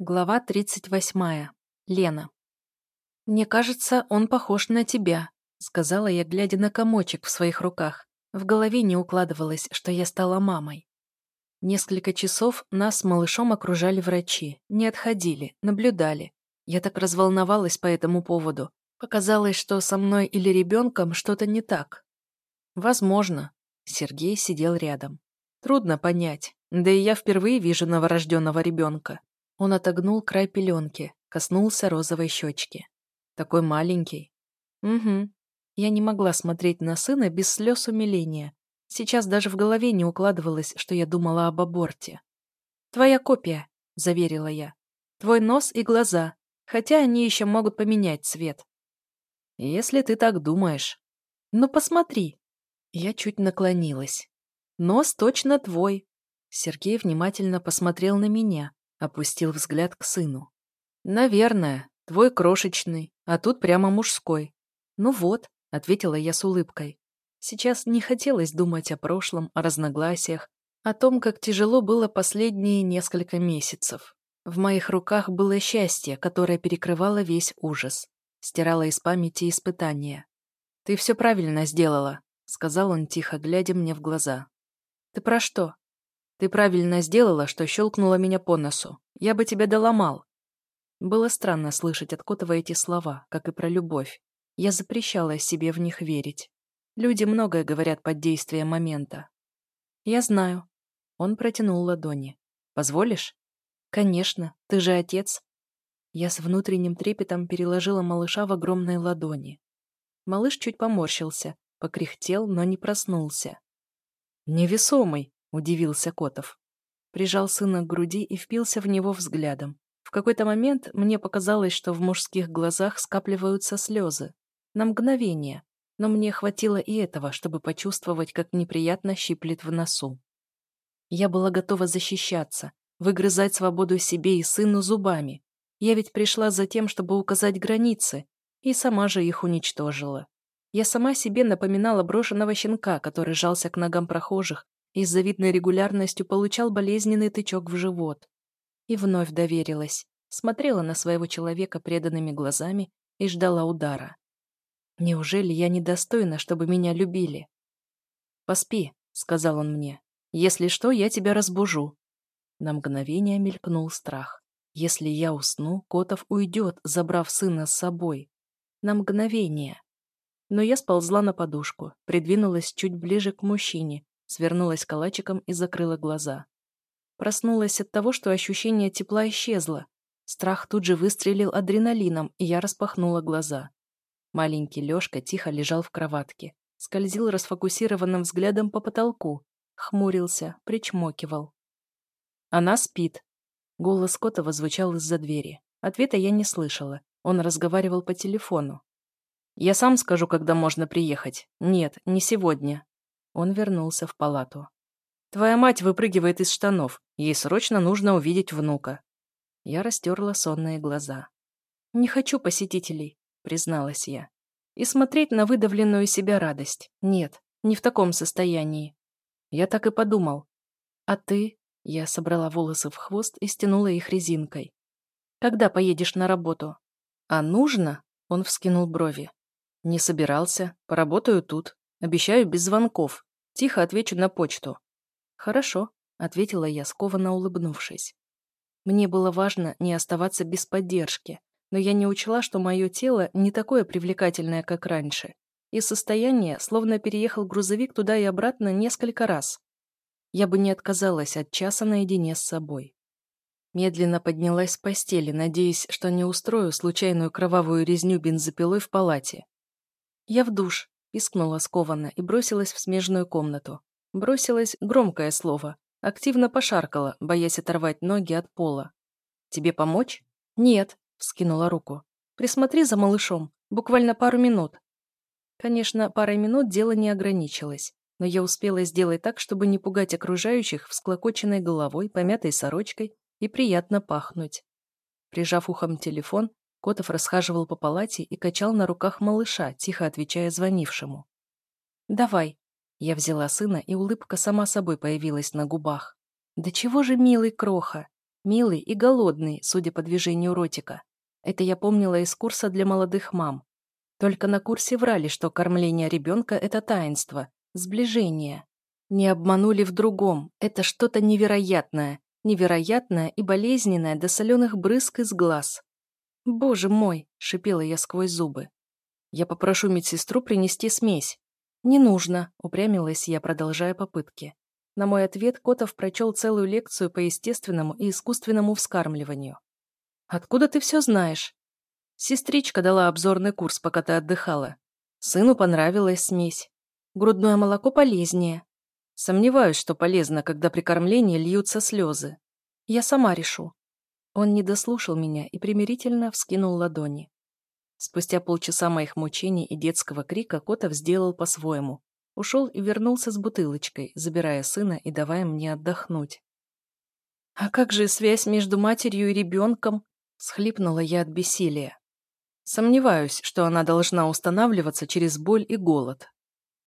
Глава 38. Лена. «Мне кажется, он похож на тебя», — сказала я, глядя на комочек в своих руках. В голове не укладывалось, что я стала мамой. Несколько часов нас с малышом окружали врачи, не отходили, наблюдали. Я так разволновалась по этому поводу. Показалось, что со мной или ребенком что-то не так. Возможно. Сергей сидел рядом. Трудно понять. Да и я впервые вижу новорожденного ребенка. Он отогнул край пеленки, коснулся розовой щечки. Такой маленький. Угу. Я не могла смотреть на сына без слез умиления. Сейчас даже в голове не укладывалось, что я думала об аборте. «Твоя копия», — заверила я. «Твой нос и глаза, хотя они еще могут поменять цвет». «Если ты так думаешь». «Ну, посмотри». Я чуть наклонилась. «Нос точно твой». Сергей внимательно посмотрел на меня, Опустил взгляд к сыну. «Наверное, твой крошечный, а тут прямо мужской». «Ну вот», — ответила я с улыбкой. Сейчас не хотелось думать о прошлом, о разногласиях, о том, как тяжело было последние несколько месяцев. В моих руках было счастье, которое перекрывало весь ужас, стирало из памяти испытания. «Ты все правильно сделала», — сказал он тихо, глядя мне в глаза. «Ты про что?» Ты правильно сделала, что щелкнула меня по носу. Я бы тебя доломал. Было странно слышать от Котова эти слова, как и про любовь. Я запрещала себе в них верить. Люди многое говорят под действием момента. Я знаю. Он протянул ладони. Позволишь? Конечно, ты же отец. Я с внутренним трепетом переложила малыша в огромные ладони. Малыш чуть поморщился, покряхтел, но не проснулся. «Невесомый!» Удивился Котов. Прижал сына к груди и впился в него взглядом. В какой-то момент мне показалось, что в мужских глазах скапливаются слезы. На мгновение. Но мне хватило и этого, чтобы почувствовать, как неприятно щиплет в носу. Я была готова защищаться, выгрызать свободу себе и сыну зубами. Я ведь пришла за тем, чтобы указать границы, и сама же их уничтожила. Я сама себе напоминала брошенного щенка, который жался к ногам прохожих и с завидной регулярностью получал болезненный тычок в живот. И вновь доверилась, смотрела на своего человека преданными глазами и ждала удара. Неужели я недостойна, чтобы меня любили? «Поспи», — сказал он мне. «Если что, я тебя разбужу». На мгновение мелькнул страх. Если я усну, Котов уйдет, забрав сына с собой. На мгновение. Но я сползла на подушку, придвинулась чуть ближе к мужчине свернулась калачиком и закрыла глаза. Проснулась от того, что ощущение тепла исчезло. Страх тут же выстрелил адреналином, и я распахнула глаза. Маленький Лёшка тихо лежал в кроватке, скользил расфокусированным взглядом по потолку, хмурился, причмокивал. «Она спит». Голос Котова звучал из-за двери. Ответа я не слышала. Он разговаривал по телефону. «Я сам скажу, когда можно приехать. Нет, не сегодня. Он вернулся в палату. «Твоя мать выпрыгивает из штанов. Ей срочно нужно увидеть внука». Я растерла сонные глаза. «Не хочу посетителей», — призналась я. «И смотреть на выдавленную себя радость. Нет, не в таком состоянии». Я так и подумал. «А ты?» — я собрала волосы в хвост и стянула их резинкой. «Когда поедешь на работу?» «А нужно?» — он вскинул брови. «Не собирался. Поработаю тут. Обещаю без звонков. Тихо отвечу на почту». «Хорошо», — ответила я, скованно улыбнувшись. Мне было важно не оставаться без поддержки, но я не учла, что мое тело не такое привлекательное, как раньше, и состояние, словно переехал грузовик туда и обратно несколько раз. Я бы не отказалась от часа наедине с собой. Медленно поднялась с постели, надеясь, что не устрою случайную кровавую резню бензопилой в палате. «Я в душ», пискнула скованно и бросилась в смежную комнату. Бросилась громкое слово. Активно пошаркала, боясь оторвать ноги от пола. «Тебе помочь?» «Нет», — вскинула руку. «Присмотри за малышом. Буквально пару минут». Конечно, парой минут дело не ограничилось, но я успела сделать так, чтобы не пугать окружающих всклокоченной головой, помятой сорочкой и приятно пахнуть. Прижав ухом телефон, Котов расхаживал по палате и качал на руках малыша, тихо отвечая звонившему. «Давай». Я взяла сына, и улыбка сама собой появилась на губах. «Да чего же милый кроха!» Милый и голодный, судя по движению ротика. Это я помнила из курса для молодых мам. Только на курсе врали, что кормление ребенка – это таинство, сближение. Не обманули в другом, это что-то невероятное, невероятное и болезненное до соленых брызг из глаз. «Боже мой!» – шипела я сквозь зубы. «Я попрошу медсестру принести смесь». «Не нужно», – упрямилась я, продолжая попытки. На мой ответ Котов прочел целую лекцию по естественному и искусственному вскармливанию. «Откуда ты все знаешь?» Сестричка дала обзорный курс, пока ты отдыхала. Сыну понравилась смесь. Грудное молоко полезнее. Сомневаюсь, что полезно, когда при кормлении льются слезы. Я сама решу. Он не дослушал меня и примирительно вскинул ладони. Спустя полчаса моих мучений и детского крика Котов сделал по-своему. Ушел и вернулся с бутылочкой, забирая сына и давая мне отдохнуть. «А как же связь между матерью и ребенком?» – схлипнула я от бессилия. Сомневаюсь, что она должна устанавливаться через боль и голод.